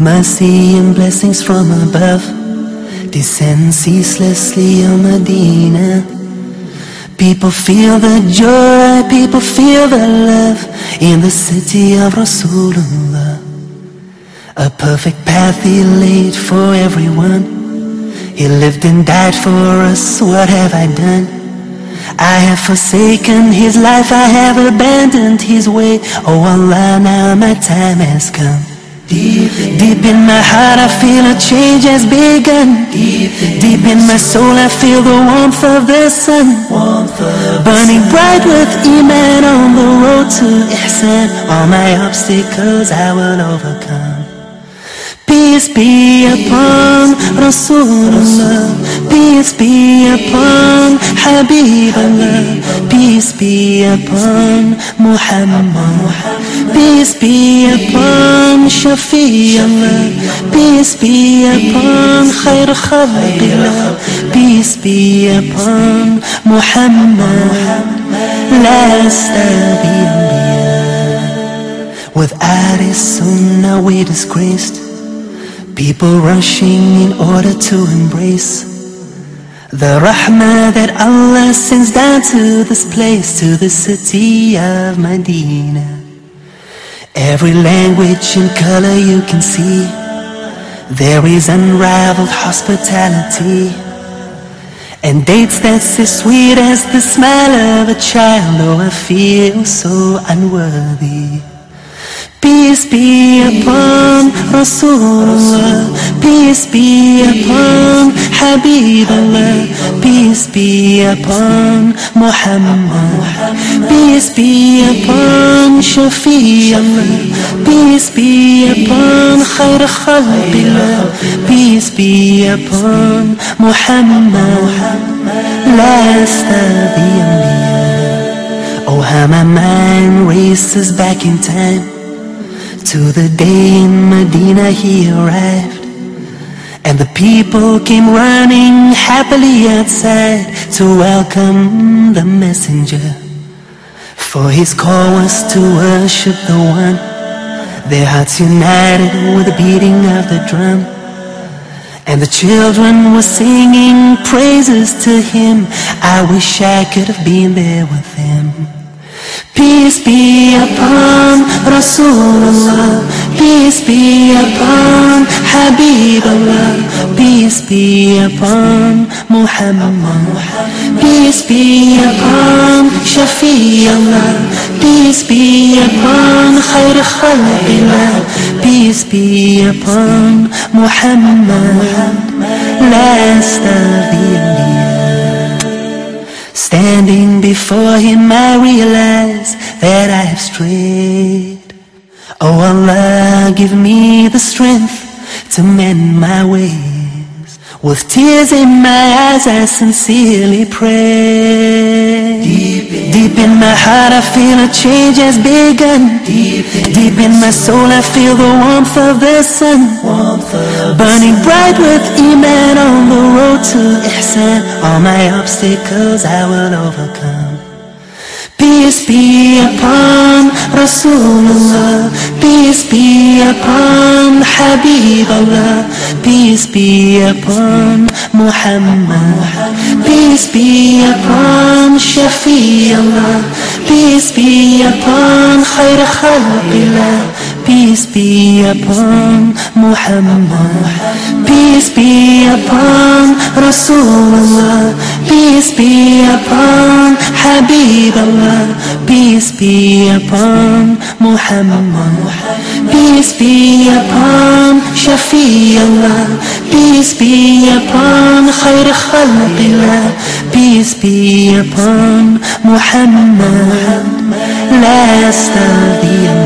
Mercy and blessings from above descend ceaselessly on Medina. People feel the joy, people feel the love in the city of Rasulullah. A perfect path he laid for everyone. He lived and died for us, what have I done? I have forsaken his life, I have abandoned his way. Oh Allah, now my time has come. Deep, in my heart I feel a change has begun. Deep, deep in my soul I feel the warmth of the sun. Burning bright with Iman on the road to Ihsan. All my obstacles I will overcome. Peace be upon Rasulullah. Peace be upon Habibullah Peace be upon Muhammad. Peace be upon Shafi'ullah Peace be upon Khair Khalqillah Peace be upon Muhammad. The Anbiya. Without his sunnah we disgraced. People rushing in order to embrace the rahmah that Allah sends down to this place, to the city of Medina. Every language and color you can see, there is unrivaled hospitality. And dates that's as sweet as the smile of a child, oh I feel so unworthy. Peace be upon Rasulullah Peace be upon Habibullah Peace be upon Muhammad Peace be upon Shafi'ullah Peace be upon Khair Khalqillah Peace be upon Muhammad Last of the Anbiya Oh how my mind races back in time. To the day in Medina he arrived And the people came running happily outside To welcome the messenger. For his call was to worship the one. Their hearts united with the beating of the drum. And the children were singing praises to him. I wish I could have been there with them Peace be upon Rasulullah Peace be upon Habibullah Peace be upon Muhammad Peace be upon Shafi'ullah Peace be upon Khair Khalqillah Peace be upon Muhammad the Anbiya Standing before him I realize that I have strayed. Oh Allah give me the strength to mend my ways. With tears in my eyes I sincerely pray. Deep in, Deep in my heart I feel a change has begun. Deep in, Deep in my soul I feel the warmth of the sun. Warmth of Burning bright with Iman on the to Ihsan All my obstacles I will overcome Peace be upon Rasulullah Peace be upon Habibullah Peace be upon Muhammad Peace be upon Shafi'ullah Peace be upon Khair Khalqillah Peace be upon Muhammad Peace be upon Rasulullah Peace be upon Habibullah Peace be upon Muhammad Peace be upon Shafi'ullah Peace be upon Khair Khalqillah Peace be upon Muhammad of the